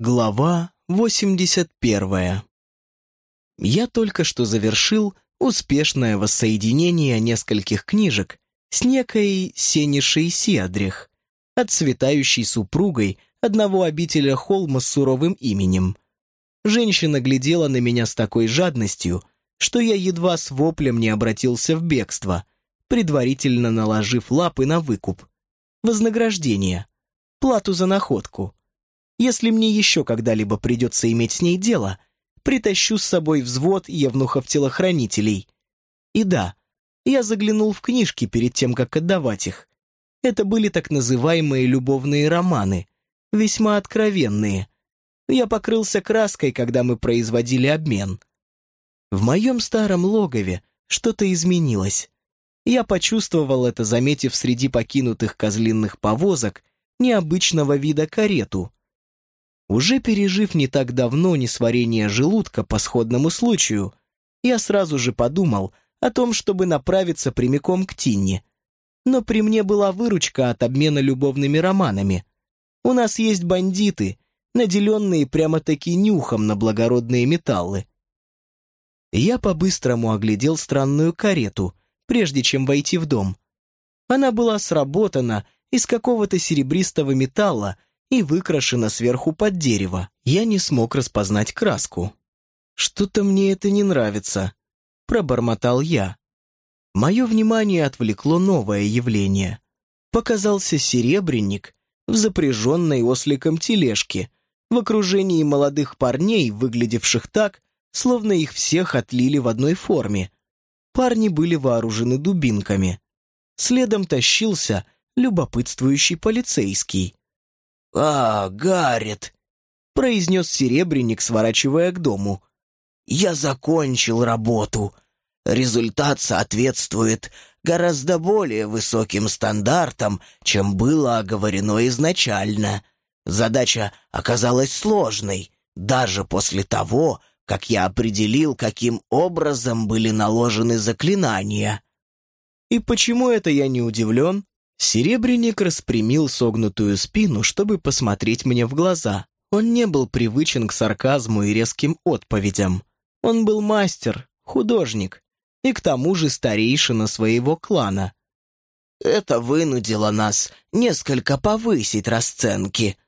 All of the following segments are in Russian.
Глава 81 Я только что завершил успешное воссоединение нескольких книжек с некой Сенишей Сиадрих, отцветающей супругой одного обителя Холма с суровым именем. Женщина глядела на меня с такой жадностью, что я едва с воплем не обратился в бегство, предварительно наложив лапы на выкуп. Вознаграждение. Плату за находку. Если мне еще когда-либо придется иметь с ней дело, притащу с собой взвод евнухов-телохранителей. И да, я заглянул в книжки перед тем, как отдавать их. Это были так называемые любовные романы, весьма откровенные. Я покрылся краской, когда мы производили обмен. В моем старом логове что-то изменилось. Я почувствовал это, заметив среди покинутых козлинных повозок необычного вида карету, уже пережив не так давно несварение желудка по сходному случаю, я сразу же подумал о том, чтобы направиться прямиком к Тинне. Но при мне была выручка от обмена любовными романами. У нас есть бандиты, наделенные прямо-таки нюхом на благородные металлы. Я по-быстрому оглядел странную карету, прежде чем войти в дом. Она была сработана из какого-то серебристого металла и выкрашена сверху под дерево. Я не смог распознать краску. «Что-то мне это не нравится», — пробормотал я. Мое внимание отвлекло новое явление. Показался серебряник в запряженной осликом тележке, в окружении молодых парней, выглядевших так, словно их всех отлили в одной форме. Парни были вооружены дубинками. Следом тащился любопытствующий полицейский. «А, Гаррет!» — произнес Серебряник, сворачивая к дому. «Я закончил работу. Результат соответствует гораздо более высоким стандартам, чем было оговорено изначально. Задача оказалась сложной, даже после того, как я определил, каким образом были наложены заклинания». «И почему это я не удивлен?» Серебряник распрямил согнутую спину, чтобы посмотреть мне в глаза. Он не был привычен к сарказму и резким отповедям. Он был мастер, художник и к тому же старейшина своего клана. «Это вынудило нас несколько повысить расценки».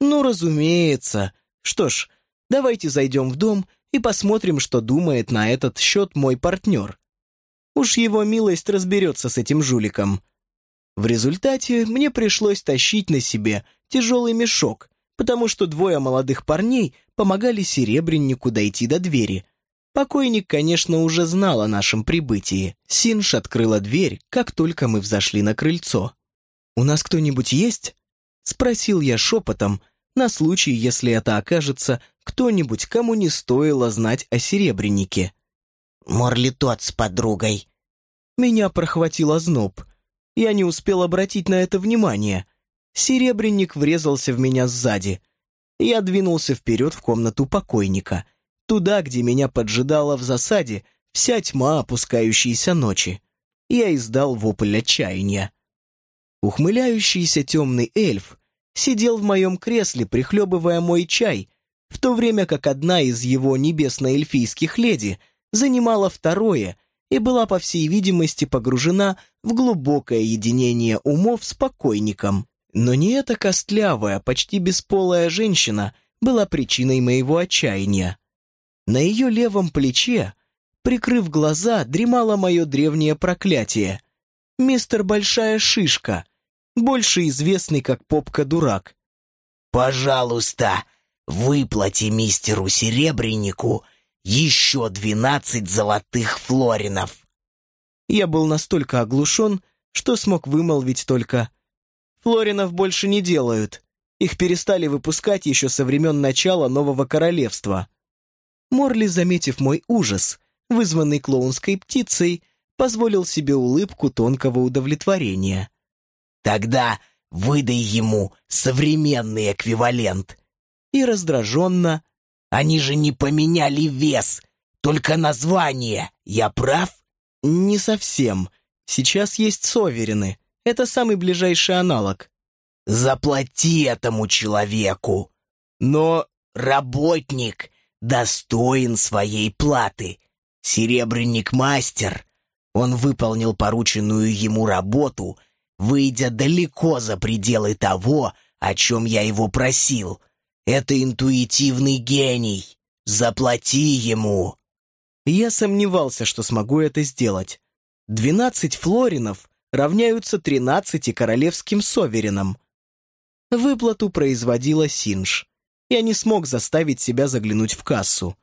«Ну, разумеется. Что ж, давайте зайдем в дом и посмотрим, что думает на этот счет мой партнер. Уж его милость разберется с этим жуликом». В результате мне пришлось тащить на себе тяжелый мешок, потому что двое молодых парней помогали Серебреннику дойти до двери. Покойник, конечно, уже знал о нашем прибытии. Синж открыла дверь, как только мы взошли на крыльцо. «У нас кто-нибудь есть?» — спросил я шепотом, на случай, если это окажется кто-нибудь, кому не стоило знать о Серебреннике. «Морли тот с подругой». Меня прохватило зноб. Я не успел обратить на это внимание. Серебряник врезался в меня сзади. Я двинулся вперед в комнату покойника, туда, где меня поджидала в засаде вся тьма опускающейся ночи. Я издал вопль отчаяния. Ухмыляющийся темный эльф сидел в моем кресле, прихлебывая мой чай, в то время как одна из его небесно-эльфийских леди занимала второе — и была, по всей видимости, погружена в глубокое единение умов с покойником. Но не эта костлявая, почти бесполая женщина была причиной моего отчаяния. На ее левом плече, прикрыв глаза, дремало мое древнее проклятие. Мистер Большая Шишка, больше известный как Попка-дурак. «Пожалуйста, выплати мистеру Серебреннику еще двенадцать золотых флоринов. Я был настолько оглушен, что смог вымолвить только «Флоринов больше не делают. Их перестали выпускать еще со времен начала Нового Королевства». Морли, заметив мой ужас, вызванный клоунской птицей, позволил себе улыбку тонкого удовлетворения. «Тогда выдай ему современный эквивалент». И раздраженно, они же не поменяли вес, только название. Я прав? Не совсем. Сейчас есть соверены. Это самый ближайший аналог. Заплати этому человеку. Но работник достоин своей платы. Серебряник-мастер. Он выполнил порученную ему работу, выйдя далеко за пределы того, о чем я его просил. Это интуитивный гений. Заплати ему. Я сомневался, что смогу это сделать. Двенадцать флоринов равняются тринадцати королевским соверенам. Выплату производила Синж. Я не смог заставить себя заглянуть в кассу.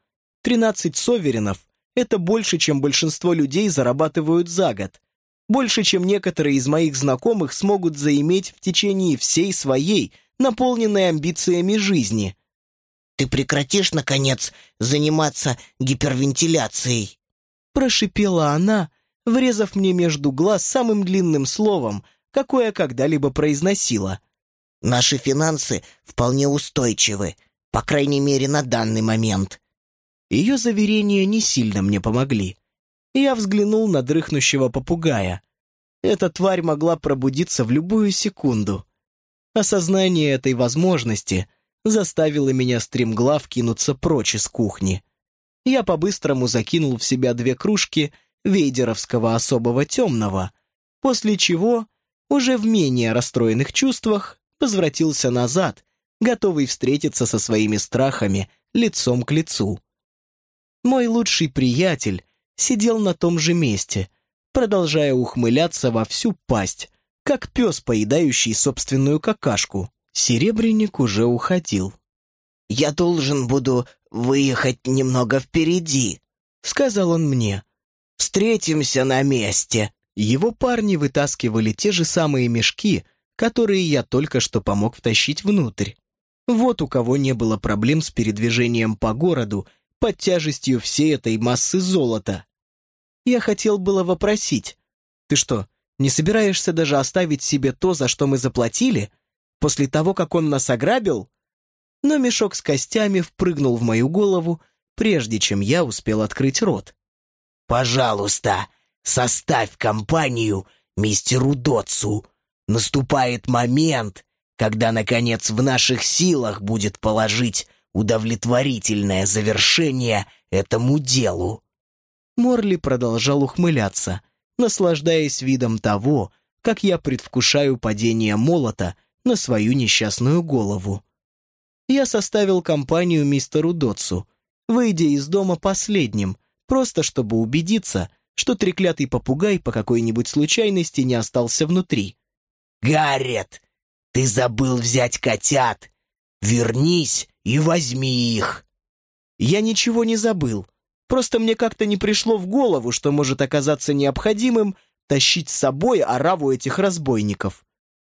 Тринадцать соверенов — это больше, чем большинство людей зарабатывают за год. Больше, чем некоторые из моих знакомых смогут заиметь в течение всей своей, наполненной амбициями жизни. «Ты прекратишь, наконец, заниматься гипервентиляцией?» Прошипела она, врезав мне между глаз самым длинным словом, какое когда-либо произносила. Наши финансы вполне устойчивы, по крайней мере, на данный момент». Ее заверения не сильно мне помогли. Я взглянул на дрыхнущего попугая. Эта тварь могла пробудиться в любую секунду. Осознание этой возможности заставило меня стремглав кинуться прочь из кухни. Я по-быстрому закинул в себя две кружки вейдеровского особого темного, после чего, уже в менее расстроенных чувствах, возвратился назад, готовый встретиться со своими страхами лицом к лицу. Мой лучший приятель сидел на том же месте, продолжая ухмыляться во всю пасть, как пес, поедающий собственную какашку. Серебряник уже уходил. «Я должен буду выехать немного впереди», — сказал он мне. «Встретимся на месте». Его парни вытаскивали те же самые мешки, которые я только что помог втащить внутрь. Вот у кого не было проблем с передвижением по городу под тяжестью всей этой массы золота. Я хотел было вопросить, ты что, не собираешься даже оставить себе то, за что мы заплатили, после того, как он нас ограбил? Но мешок с костями впрыгнул в мою голову, прежде чем я успел открыть рот. «Пожалуйста, составь компанию мистеру Дотсу», Наступает момент, когда, наконец, в наших силах будет положить удовлетворительное завершение этому делу». Морли продолжал ухмыляться, наслаждаясь видом того, как я предвкушаю падение молота на свою несчастную голову. Я составил компанию мистеру Дотсу, выйдя из дома последним, просто чтобы убедиться, что треклятый попугай по какой-нибудь случайности не остался внутри. «Гаррет, ты забыл взять котят! Вернись и возьми их!» «Я ничего не забыл. Просто мне как-то не пришло в голову, что может оказаться необходимым тащить с собой ораву этих разбойников.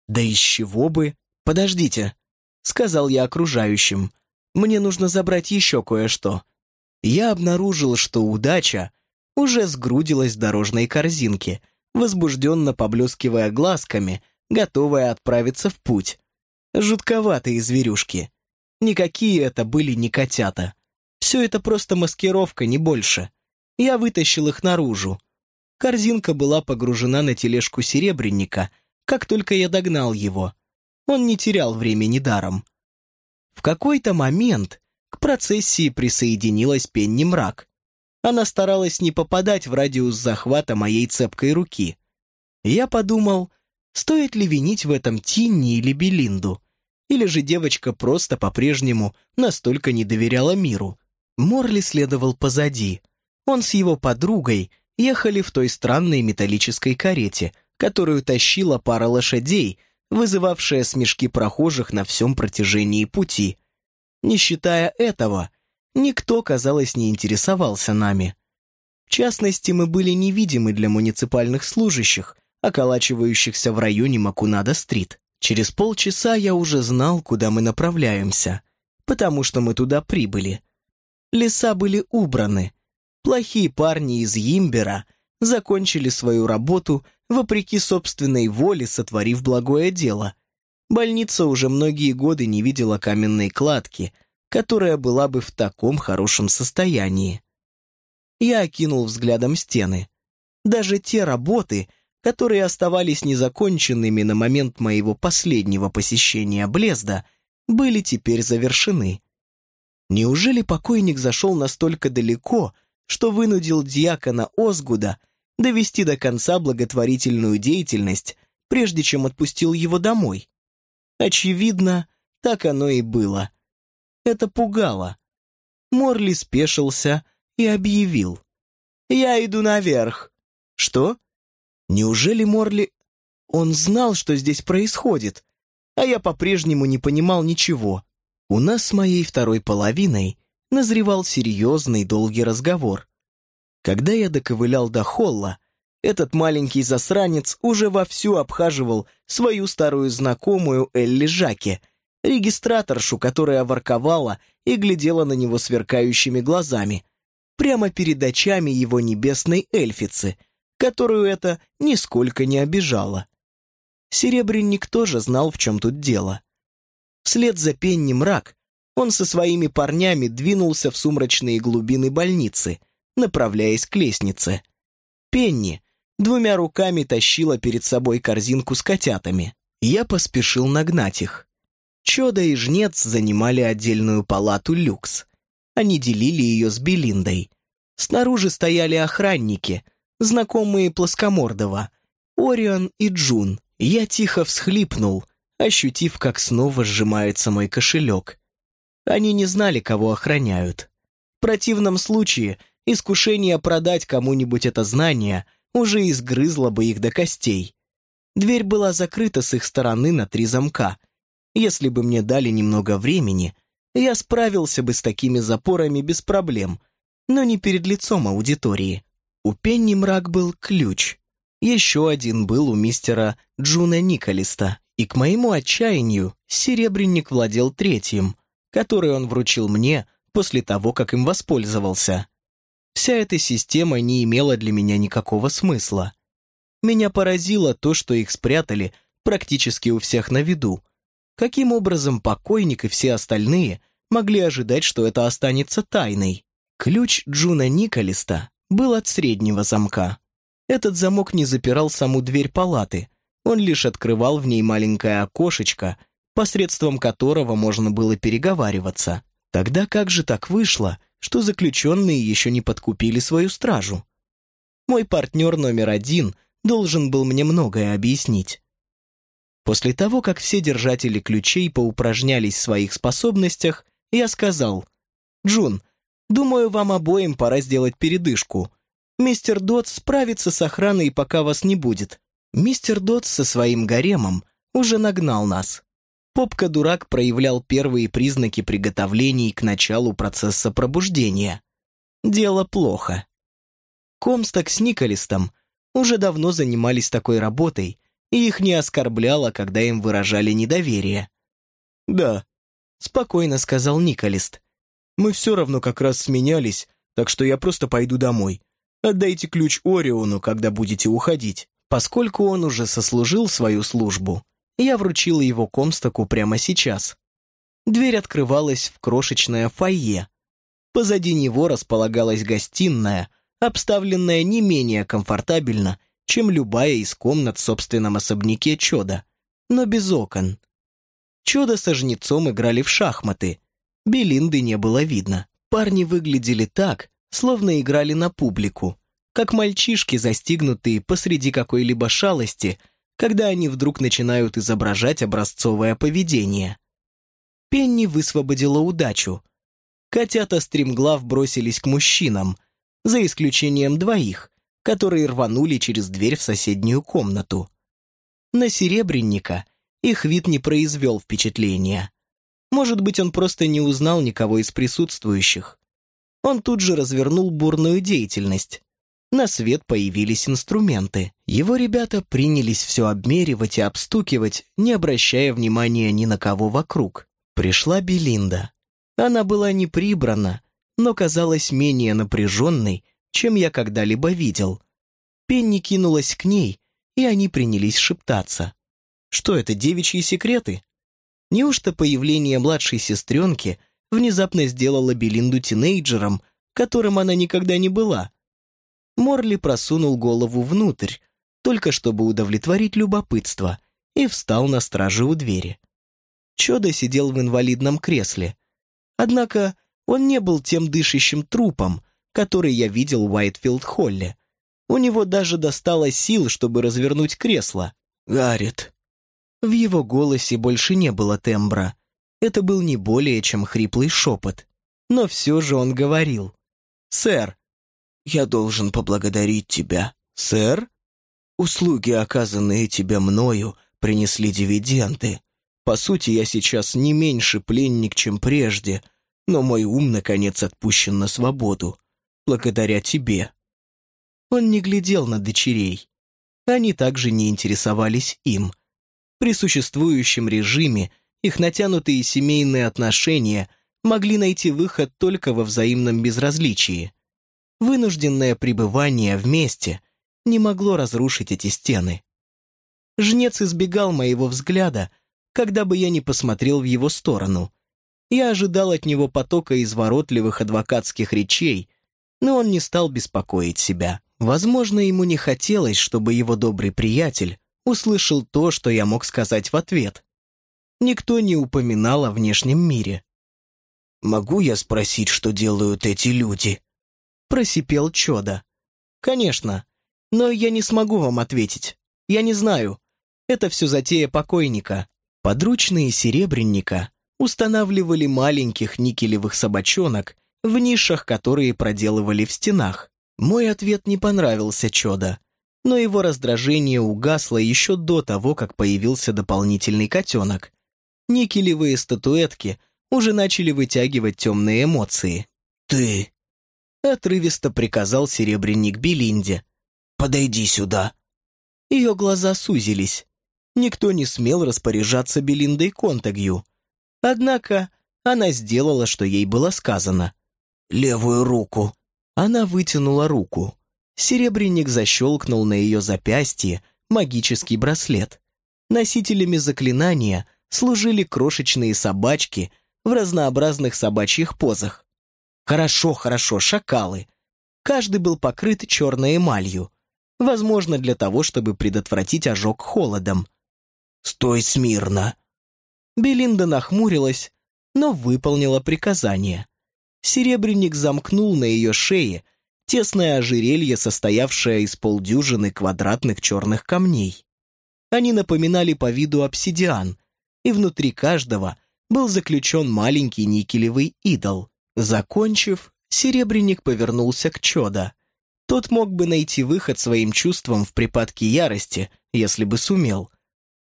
Да из чего бы? Подождите», — сказал я окружающим. «Мне нужно забрать еще кое-что». Я обнаружил, что удача уже сгрудилась в дорожной корзинке, возбужденно поблескивая глазками — готовая отправиться в путь. Жутковатые зверюшки. Никакие это были не котята. Все это просто маскировка, не больше. Я вытащил их наружу. Корзинка была погружена на тележку серебряника, как только я догнал его. Он не терял времени даром. В какой-то момент к процессии присоединилась Пенни Мрак. Она старалась не попадать в радиус захвата моей цепкой руки. Я подумал, Стоит ли винить в этом Тинни или Белинду? Или же девочка просто по-прежнему настолько не доверяла миру? Морли следовал позади. Он с его подругой ехали в той странной металлической карете, которую тащила пара лошадей, вызывавшая смешки прохожих на всем протяжении пути. Не считая этого, никто, казалось, не интересовался нами. В частности, мы были невидимы для муниципальных служащих, околачивающихся в районе Макунада-стрит. Через полчаса я уже знал, куда мы направляемся, потому что мы туда прибыли. Леса были убраны. Плохие парни из Йимбера закончили свою работу вопреки собственной воле, сотворив благое дело. Больница уже многие годы не видела каменной кладки, которая была бы в таком хорошем состоянии. Я окинул взглядом стены. Даже те работы, которые оставались незаконченными на момент моего последнего посещения Блезда, были теперь завершены. Неужели покойник зашел настолько далеко, что вынудил диакона Озгуда довести до конца благотворительную деятельность, прежде чем отпустил его домой? Очевидно, так оно и было. Это пугало. Морли спешился и объявил. «Я иду наверх». «Что? Неужели Морли...» Он знал, что здесь происходит, а я по-прежнему не понимал ничего. У нас с моей второй половиной назревал серьезный долгий разговор. Когда я доковылял до холла, этот маленький засранец уже вовсю обхаживал свою старую знакомую Элли Жаке, регистраторшу, которая ворковала и глядела на него сверкающими глазами, прямо перед очами его небесной эльфицы, которую это нисколько не обижало. Серебряник тоже знал, в чем тут дело. Вслед за Пенни мрак он со своими парнями двинулся в сумрачные глубины больницы, направляясь к лестнице. Пенни двумя руками тащила перед собой корзинку с котятами. Я поспешил нагнать их. Чода и Жнец занимали отдельную палату люкс. Они делили ее с Белиндой. Снаружи стояли охранники, знакомые Плоскомордова, Орион и Джун. Я тихо всхлипнул — ощутив, как снова сжимается мой кошелек. Они не знали, кого охраняют. В противном случае искушение продать кому-нибудь это знание уже изгрызло бы их до костей. Дверь была закрыта с их стороны на три замка. Если бы мне дали немного времени, я справился бы с такими запорами без проблем, но не перед лицом аудитории. У Пенни мрак был ключ. Еще один был у мистера Джуна Николиста. И к моему отчаянию серебряник владел третьим, который он вручил мне после того, как им воспользовался. Вся эта система не имела для меня никакого смысла. Меня поразило то, что их спрятали практически у всех на виду. Каким образом покойник и все остальные могли ожидать, что это останется тайной? Ключ Джуна Николиста был от среднего замка. Этот замок не запирал саму дверь палаты, он лишь открывал в ней маленькое окошечко, посредством которого можно было переговариваться. Тогда как же так вышло, что заключенные еще не подкупили свою стражу? Мой партнер номер один должен был мне многое объяснить. После того, как все держатели ключей поупражнялись в своих способностях, я сказал, «Джун, думаю, вам обоим пора сделать передышку. Мистер Дот справится с охраной, пока вас не будет. Мистер Дотс со своим гаремом уже нагнал нас. Попка-дурак проявлял первые признаки приготовлений к началу процесса пробуждения. Дело плохо. Комсток с Николистом уже давно занимались такой работой, и их не оскорбляло, когда им выражали недоверие. «Да», — спокойно сказал Николист. «Мы все равно как раз сменялись, так что я просто пойду домой. Отдайте ключ Ориону, когда будете уходить». Поскольку он уже сослужил свою службу, я вручила его Комстоку прямо сейчас. Дверь открывалась в крошечное фойе. Позади него располагалась гостиная, обставленная не менее комфортабельно, чем любая из комнат в собственном особняке Чода, но без окон. Чода со жнецом играли в шахматы. Белинды не было видно. Парни выглядели так, словно играли на публику как мальчишки, застигнутые посреди какой-либо шалости, когда они вдруг начинают изображать образцовое поведение. Пенни высвободила удачу. Котята стремглав бросились к мужчинам, за исключением двоих, которые рванули через дверь в соседнюю комнату. На Серебренника их вид не произвел впечатления. Может быть, он просто не узнал никого из присутствующих. Он тут же развернул бурную деятельность на свет появились инструменты. Его ребята принялись все обмеривать и обстукивать, не обращая внимания ни на кого вокруг. Пришла Белинда. Она была не прибрана, но казалась менее напряженной, чем я когда-либо видел. Пенни кинулась к ней, и они принялись шептаться. Что это, девичьи секреты? Неужто появление младшей сестренки внезапно сделало Белинду тинейджером, которым она никогда не была? Морли просунул голову внутрь, только чтобы удовлетворить любопытство, и встал на страже у двери. Чода сидел в инвалидном кресле. Однако он не был тем дышащим трупом, который я видел в Уайтфилд-Холле. У него даже достало сил, чтобы развернуть кресло. «Гаррит». В его голосе больше не было тембра. Это был не более чем хриплый шепот. Но все же он говорил. «Сэр». «Я должен поблагодарить тебя». «Сэр?» «Услуги, оказанные тебе мною, принесли дивиденды. По сути, я сейчас не меньше пленник, чем прежде, но мой ум, наконец, отпущен на свободу. Благодаря тебе». Он не глядел на дочерей. Они также не интересовались им. При существующем режиме их натянутые семейные отношения могли найти выход только во взаимном безразличии. Вынужденное пребывание вместе не могло разрушить эти стены. Жнец избегал моего взгляда, когда бы я ни посмотрел в его сторону. Я ожидал от него потока изворотливых адвокатских речей, но он не стал беспокоить себя. Возможно, ему не хотелось, чтобы его добрый приятель услышал то, что я мог сказать в ответ. Никто не упоминал о внешнем мире. «Могу я спросить, что делают эти люди?» Просипел Чода. «Конечно, но я не смогу вам ответить. Я не знаю. Это все затея покойника. Подручные серебряника устанавливали маленьких никелевых собачонок в нишах, которые проделывали в стенах. Мой ответ не понравился Чода, но его раздражение угасло еще до того, как появился дополнительный котенок. Никелевые статуэтки уже начали вытягивать темные эмоции. «Ты!» — отрывисто приказал серебряник Белинде. «Подойди сюда!» Ее глаза сузились. Никто не смел распоряжаться Белиндой Контагью. Однако она сделала, что ей было сказано. «Левую руку!» Она вытянула руку. Серебряник защелкнул на ее запястье магический браслет. Носителями заклинания служили крошечные собачки в разнообразных собачьих позах. Хорошо, хорошо, шакалы. Каждый был покрыт черной эмалью. Возможно, для того, чтобы предотвратить ожог холодом. «Стой смирно!» Белинда нахмурилась, но выполнила приказание серебряник замкнул на ее шее тесное ожерелье, состоявшее из полдюжины квадратных черных камней. Они напоминали по виду обсидиан, и внутри каждого был заключен маленький никелевый идол. Закончив, серебряник повернулся к Чода. Тот мог бы найти выход своим чувствам в припадке ярости, если бы сумел.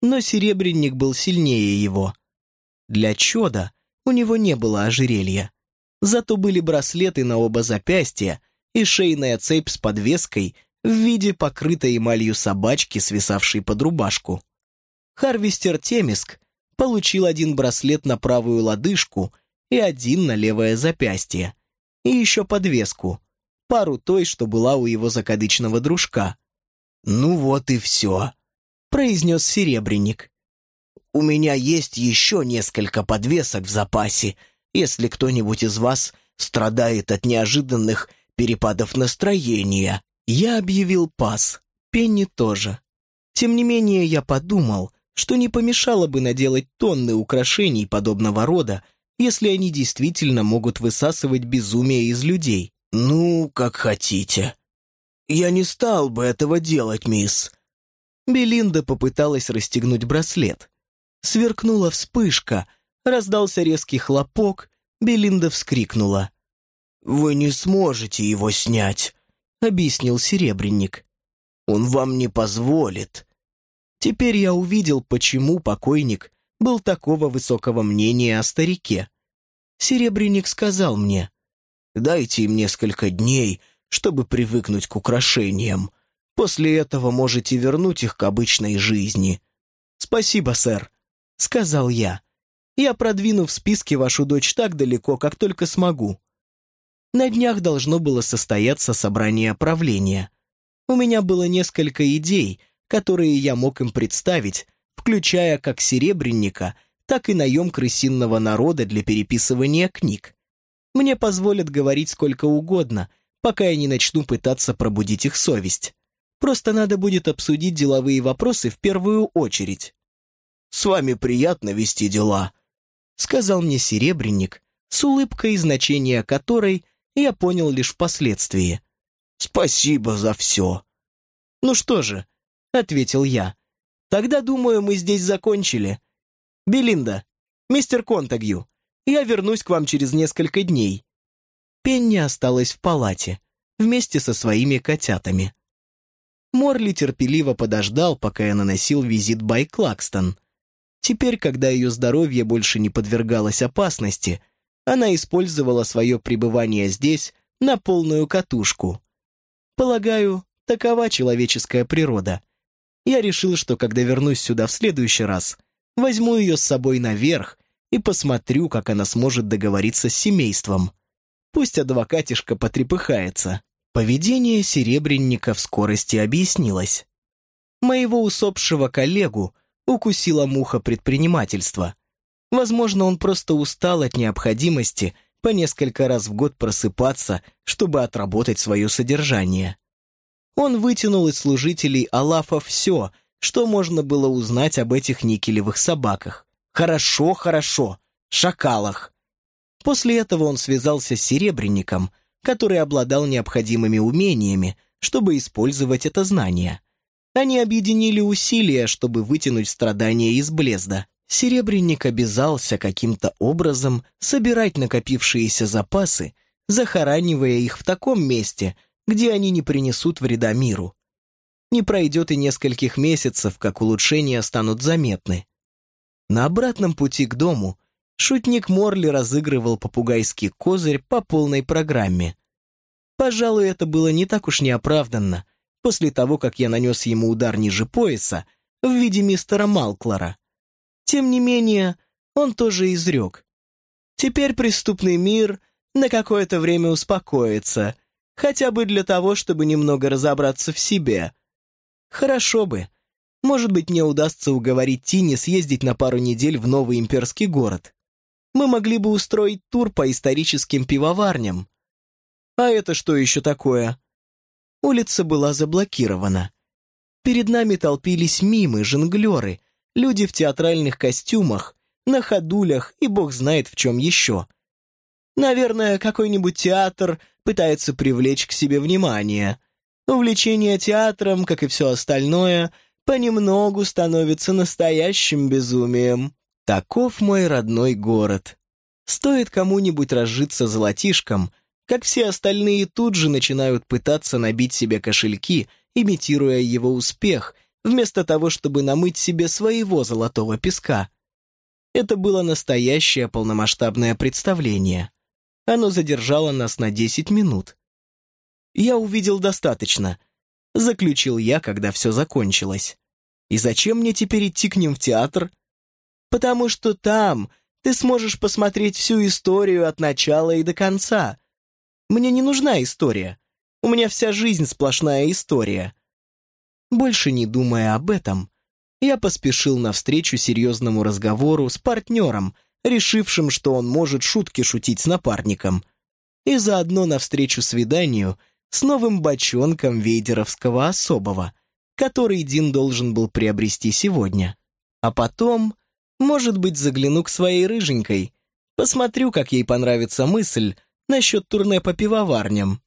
Но серебряник был сильнее его. Для Чода у него не было ожерелья. Зато были браслеты на оба запястья и шейная цепь с подвеской в виде покрытой эмалью собачки, свисавшей под рубашку. Харвестер Темиск получил один браслет на правую лодыжку и один на левое запястье, и еще подвеску, пару той, что была у его закадычного дружка. «Ну вот и все», — произнес Серебряник. «У меня есть еще несколько подвесок в запасе, если кто-нибудь из вас страдает от неожиданных перепадов настроения. Я объявил пас, Пенни тоже. Тем не менее, я подумал, что не помешало бы наделать тонны украшений подобного рода, если они действительно могут высасывать безумие из людей. «Ну, как хотите. Я не стал бы этого делать, мисс». Белинда попыталась расстегнуть браслет. Сверкнула вспышка — Раздался резкий хлопок, Белинда вскрикнула. «Вы не сможете его снять», — объяснил Серебряник. «Он вам не позволит». Теперь я увидел, почему покойник был такого высокого мнения о старике. Серебряник сказал мне, «Дайте им несколько дней, чтобы привыкнуть к украшениям. После этого можете вернуть их к обычной жизни». «Спасибо, сэр», — сказал я. Я продвину в списке вашу дочь так далеко, как только смогу. На днях должно было состояться собрание правления. У меня было несколько идей, которые я мог им представить, включая как серебряника, так и наем крысинного народа для переписывания книг. Мне позволят говорить сколько угодно, пока я не начну пытаться пробудить их совесть. Просто надо будет обсудить деловые вопросы в первую очередь. «С вами приятно вести дела», — сказал мне серебряник, с улыбкой, значения которой я понял лишь впоследствии. «Спасибо за все». «Ну что же», — ответил я, — «тогда, думаю, мы здесь закончили. Белинда, мистер Контагью, я вернусь к вам через несколько дней». Пенни осталась в палате, вместе со своими котятами. Морли терпеливо подождал, пока я наносил визит Бай Клакстон. Теперь, когда ее здоровье больше не подвергалось опасности, она использовала свое пребывание здесь на полную катушку. Полагаю, такова человеческая природа. Я решил, что когда вернусь сюда в следующий раз, возьму ее с собой наверх и посмотрю, как она сможет договориться с семейством. Пусть адвокатишка потрепыхается. Поведение Серебренника в скорости объяснилось. Моего усопшего коллегу укусила муха предпринимательства. Возможно, он просто устал от необходимости по несколько раз в год просыпаться, чтобы отработать свое содержание. Он вытянул из служителей Алафа все, что можно было узнать об этих никелевых собаках. Хорошо, хорошо, шакалах. После этого он связался с Серебренником, который обладал необходимыми умениями, чтобы использовать это знание. Они объединили усилия, чтобы вытянуть страдания из Блезда. Серебренник обязался каким-то образом собирать накопившиеся запасы, захоранивая их в таком месте, где они не принесут вреда миру. Не пройдет и нескольких месяцев, как улучшения станут заметны. На обратном пути к дому шутник Морли разыгрывал попугайский козырь по полной программе. Пожалуй, это было не так уж неоправданно, после того, как я нанес ему удар ниже пояса в виде мистера Малклора. Тем не менее, он тоже изрек. Теперь преступный мир на какое-то время успокоится, хотя бы для того, чтобы немного разобраться в себе. Хорошо бы. Может быть, мне удастся уговорить Тини съездить на пару недель в новый имперский город мы могли бы устроить тур по историческим пивоварням. А это что еще такое? Улица была заблокирована. Перед нами толпились мимы, жонглеры, люди в театральных костюмах, на ходулях и бог знает в чем еще. Наверное, какой-нибудь театр пытается привлечь к себе внимание. Увлечение театром, как и все остальное, понемногу становится настоящим безумием. Таков мой родной город. Стоит кому-нибудь разжиться золотишком, как все остальные тут же начинают пытаться набить себе кошельки, имитируя его успех, вместо того, чтобы намыть себе своего золотого песка. Это было настоящее полномасштабное представление. Оно задержало нас на 10 минут. Я увидел достаточно, заключил я, когда все закончилось. И зачем мне теперь идти к ним в театр? потому что там ты сможешь посмотреть всю историю от начала и до конца. Мне не нужна история. У меня вся жизнь сплошная история. Больше не думая об этом, я поспешил навстречу серьезному разговору с партнером, решившим, что он может шутки шутить с напарником, и заодно навстречу свиданию с новым бочонком вейдеровского особого, который Дин должен был приобрести сегодня. А потом может быть, загляну к своей рыженькой. Посмотрю, как ей понравится мысль насчет турне по пивоварням.